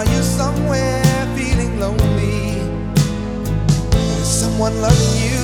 Are you somewhere feeling lonely? Is someone loving you?